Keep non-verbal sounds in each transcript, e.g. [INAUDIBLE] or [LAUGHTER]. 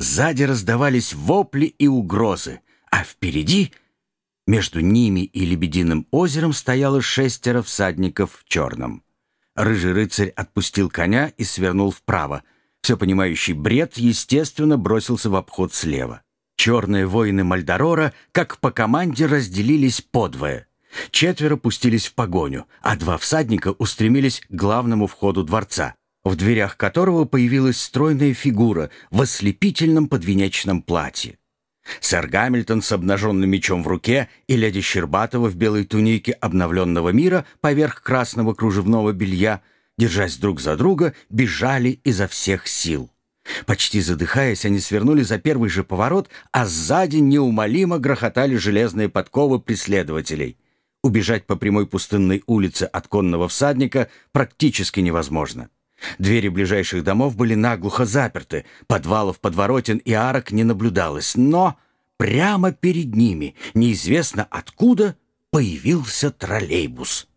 Сзади раздавались вопли и угрозы, а впереди, между ними и Лебединым озером, стояло шестеро всадников в черном. Рыжий рыцарь отпустил коня и свернул вправо. Все понимающий бред, естественно, бросился в обход слева. Черные воины Мальдорора, как по команде, разделились подвое. Четверо пустились в погоню, а два всадника устремились к главному входу дворца в дверях которого появилась стройная фигура в ослепительном подвенечном платье. Сэр Гамильтон с обнаженным мечом в руке и леди Щербатова в белой тунике обновленного мира поверх красного кружевного белья, держась друг за друга, бежали изо всех сил. Почти задыхаясь, они свернули за первый же поворот, а сзади неумолимо грохотали железные подковы преследователей. Убежать по прямой пустынной улице от конного всадника практически невозможно. Двери ближайших домов были наглухо заперты, подвалов, подворотен и арок не наблюдалось, но прямо перед ними, неизвестно откуда, появился троллейбус.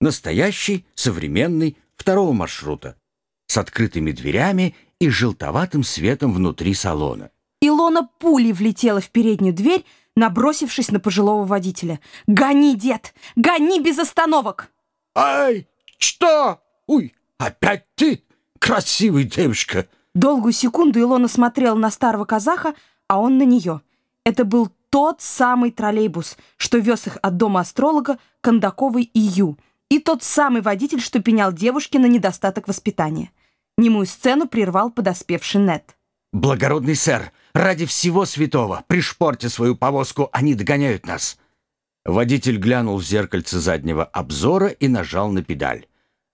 Настоящий, современный, второго маршрута, с открытыми дверями и желтоватым светом внутри салона. Илона пулей влетела в переднюю дверь, набросившись на пожилого водителя. «Гони, дед! Гони без остановок!» «Ай, что? Уй, «Опять ты, красивый девушка!» Долгую секунду Илона смотрела на старого казаха, а он на нее. Это был тот самый троллейбус, что вез их от дома астролога Кондаковой и Ю, и тот самый водитель, что пенял девушке на недостаток воспитания. Немую сцену прервал подоспевший Нет. «Благородный сэр, ради всего святого, пришпорьте свою повозку, они догоняют нас!» Водитель глянул в зеркальце заднего обзора и нажал на педаль.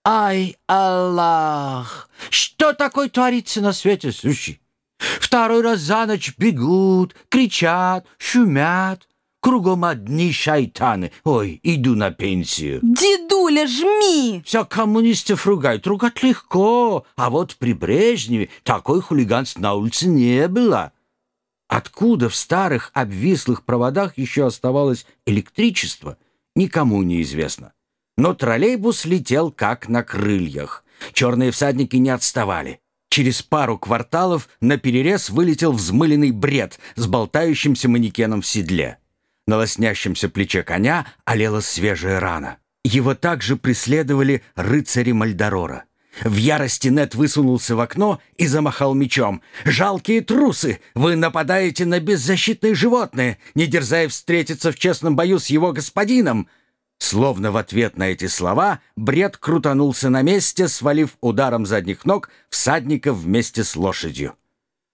Ай, Аллах! Что такое творится на свете сущий? Второй раз за ночь бегут, кричат, шумят. Кругом одни шайтаны. Ой, иду на пенсию. Дедуля, жми! Все коммунистов ругают. Ругать легко. А вот при Брежневе такой хулиганств на улице не было. Откуда в старых обвислых проводах еще оставалось электричество, никому не известно. Но троллейбус летел как на крыльях. Черные всадники не отставали. Через пару кварталов на перерез вылетел взмыленный бред с болтающимся манекеном в седле. На лоснящемся плече коня олела свежая рана. Его также преследовали рыцари Мальдорора. В ярости Нет высунулся в окно и замахал мечом. «Жалкие трусы! Вы нападаете на беззащитные животные, не дерзая встретиться в честном бою с его господином!» Словно в ответ на эти слова бред крутанулся на месте, свалив ударом задних ног всадника вместе с лошадью.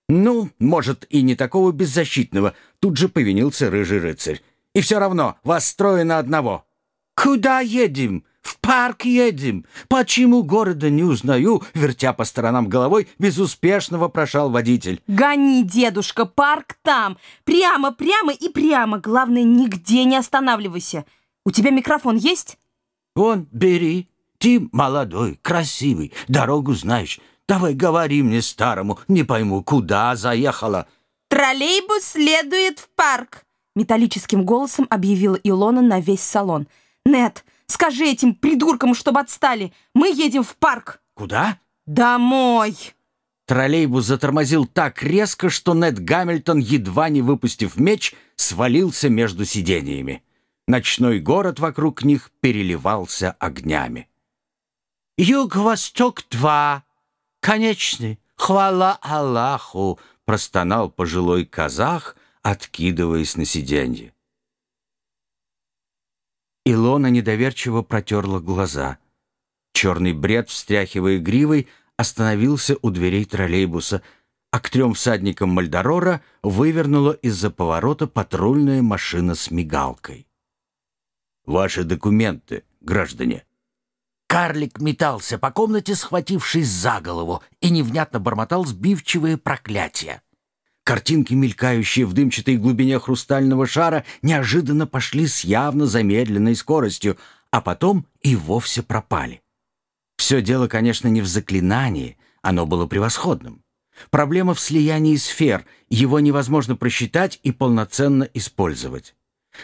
«Ну, может, и не такого беззащитного», — тут же повинился рыжий рыцарь. «И все равно, вас трое на одного». «Куда едем? В парк едем. Почему города не узнаю?» Вертя по сторонам головой, безуспешно вопрошал водитель. «Гони, дедушка, парк там. Прямо, прямо и прямо. Главное, нигде не останавливайся». У тебя микрофон есть?» «Вон, бери. Ты молодой, красивый, дорогу знаешь. Давай говори мне старому, не пойму, куда заехала». «Троллейбус следует в парк», — металлическим голосом объявила Илона на весь салон. «Нет, скажи этим придуркам, чтобы отстали. Мы едем в парк». «Куда?» «Домой». Троллейбус затормозил так резко, что Нед Гамильтон, едва не выпустив меч, свалился между сидениями. Ночной город вокруг них переливался огнями. «Юг-Восток-2! Конечный! Хвала Аллаху!» — простонал пожилой казах, откидываясь на сиденье. Илона недоверчиво протерла глаза. Черный бред, встряхивая гривой, остановился у дверей троллейбуса, а к трем всадникам Мальдорора вывернула из-за поворота патрульная машина с мигалкой. Ваши документы, граждане». Карлик метался по комнате, схватившись за голову, и невнятно бормотал сбивчивые проклятия. Картинки, мелькающие в дымчатой глубине хрустального шара, неожиданно пошли с явно замедленной скоростью, а потом и вовсе пропали. Все дело, конечно, не в заклинании, оно было превосходным. Проблема в слиянии сфер, его невозможно просчитать и полноценно использовать.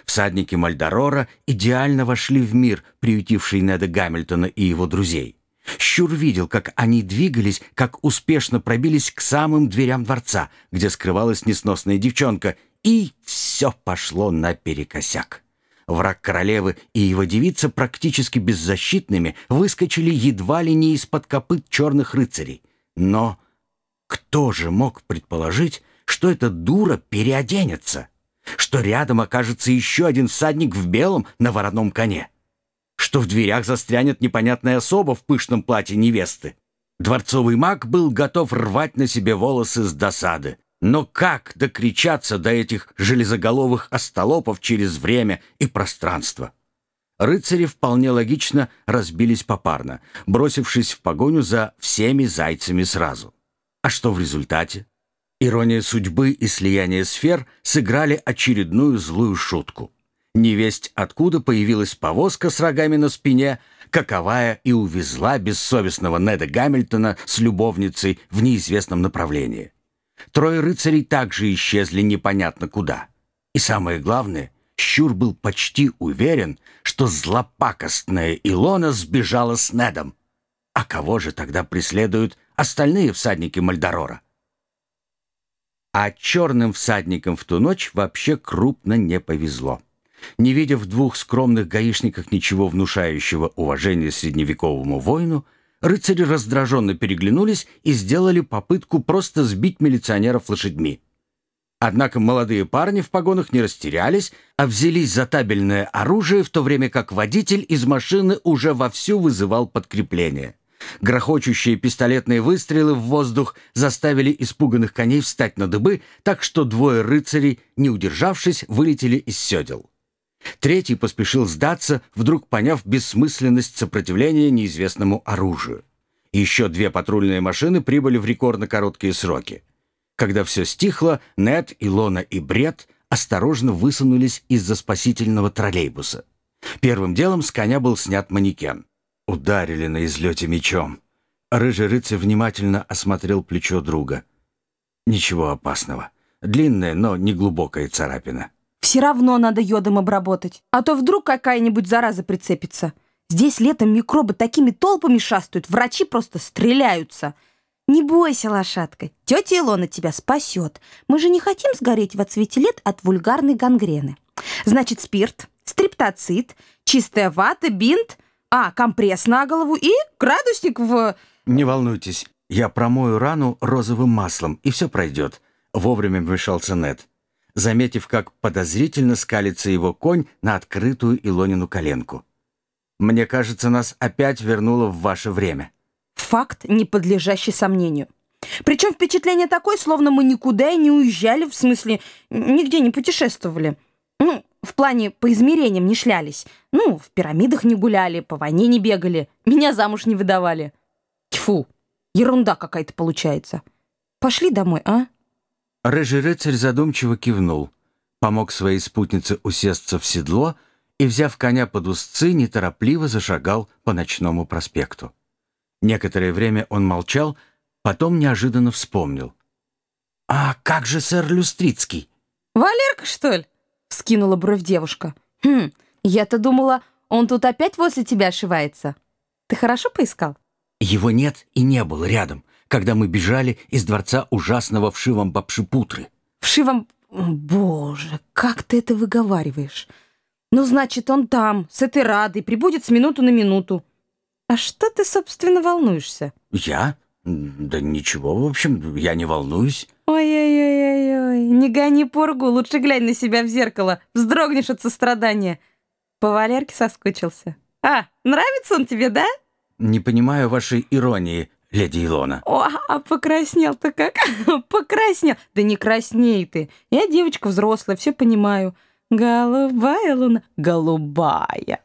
Всадники Мальдорора идеально вошли в мир, приютивший Неда Гамильтона и его друзей. Щур видел, как они двигались, как успешно пробились к самым дверям дворца, где скрывалась несносная девчонка, и все пошло наперекосяк. Враг королевы и его девица практически беззащитными выскочили едва ли не из-под копыт черных рыцарей. Но кто же мог предположить, что эта дура переоденется? Что рядом окажется еще один всадник в белом на вороном коне? Что в дверях застрянет непонятная особа в пышном платье невесты? Дворцовый маг был готов рвать на себе волосы с досады. Но как докричаться до этих железоголовых остолопов через время и пространство? Рыцари вполне логично разбились попарно, бросившись в погоню за всеми зайцами сразу. А что в результате? Ирония судьбы и слияние сфер сыграли очередную злую шутку. Невесть откуда появилась повозка с рогами на спине, каковая и увезла бессовестного Неда Гамильтона с любовницей в неизвестном направлении. Трое рыцарей также исчезли непонятно куда. И самое главное, Щур был почти уверен, что злопакостная Илона сбежала с Недом. А кого же тогда преследуют остальные всадники Мальдорора? А черным всадникам в ту ночь вообще крупно не повезло. Не видя в двух скромных гаишниках ничего внушающего уважения средневековому воину, рыцари раздраженно переглянулись и сделали попытку просто сбить милиционеров лошадьми. Однако молодые парни в погонах не растерялись, а взялись за табельное оружие, в то время как водитель из машины уже вовсю вызывал подкрепление. Грохочущие пистолетные выстрелы в воздух заставили испуганных коней встать на дыбы, так что двое рыцарей, не удержавшись, вылетели из седел. Третий поспешил сдаться, вдруг поняв бессмысленность сопротивления неизвестному оружию. Еще две патрульные машины прибыли в рекордно короткие сроки. Когда все стихло, Нед, Илона и Бред осторожно высунулись из-за спасительного троллейбуса. Первым делом с коня был снят манекен. Ударили на излете мечом. Рыжий рыцарь внимательно осмотрел плечо друга. Ничего опасного. Длинная, но не глубокая царапина. Все равно надо йодом обработать. А то вдруг какая-нибудь зараза прицепится. Здесь летом микробы такими толпами шастают, врачи просто стреляются. Не бойся, лошадка, тетя Илона тебя спасет. Мы же не хотим сгореть в отсвете лет от вульгарной гангрены. Значит, спирт, стриптоцит, чистая вата, бинт, а, компресс на голову и градусник в... Не волнуйтесь, я промою рану розовым маслом, и все пройдет. Вовремя вмешался Нед заметив, как подозрительно скалится его конь на открытую Илонину коленку. «Мне кажется, нас опять вернуло в ваше время». Факт, не подлежащий сомнению. Причем впечатление такое, словно мы никуда и не уезжали, в смысле, нигде не путешествовали. Ну, в плане по измерениям не шлялись. Ну, в пирамидах не гуляли, по войне не бегали, меня замуж не выдавали. Тьфу, ерунда какая-то получается. Пошли домой, а? Рыжий рыцарь задумчиво кивнул, помог своей спутнице усесться в седло и, взяв коня под узцы, неторопливо зашагал по ночному проспекту. Некоторое время он молчал, потом неожиданно вспомнил. «А как же сэр Люстрицкий?» «Валерка, что ли?» — скинула бровь девушка. «Хм, я-то думала, он тут опять возле тебя ошивается. Ты хорошо поискал?» «Его нет и не было рядом когда мы бежали из дворца ужасного вшивом Бабшипутры. Вшивом... Боже, как ты это выговариваешь? Ну, значит, он там, с этой Радой, прибудет с минуту на минуту. А что ты, собственно, волнуешься? Я? Да ничего, в общем, я не волнуюсь. Ой-ой-ой-ой, не гони пургу, лучше глянь на себя в зеркало, вздрогнешь от сострадания. По Валерке соскучился. А, нравится он тебе, да? Не понимаю вашей иронии, леди Илона. О, а покраснел-то как? [LAUGHS] Покраснел. Да не красней ты. Я девочка взрослая, все понимаю. Голубая луна. Голубая.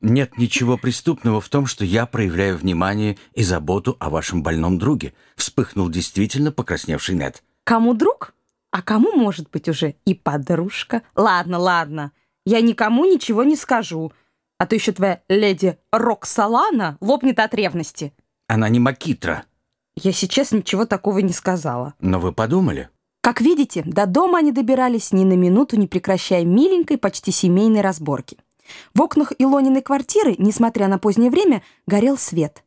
Нет ничего преступного в том, что я проявляю внимание и заботу о вашем больном друге. Вспыхнул действительно покрасневший Нет. Кому друг? А кому может быть уже и подружка? Ладно, ладно. Я никому ничего не скажу. А то еще твоя леди Роксолана лопнет от ревности. Она не Макитра. Я сейчас ничего такого не сказала. Но вы подумали? Как видите, до дома они добирались ни на минуту, не прекращая миленькой, почти семейной разборки. В окнах Илониной квартиры, несмотря на позднее время, горел свет.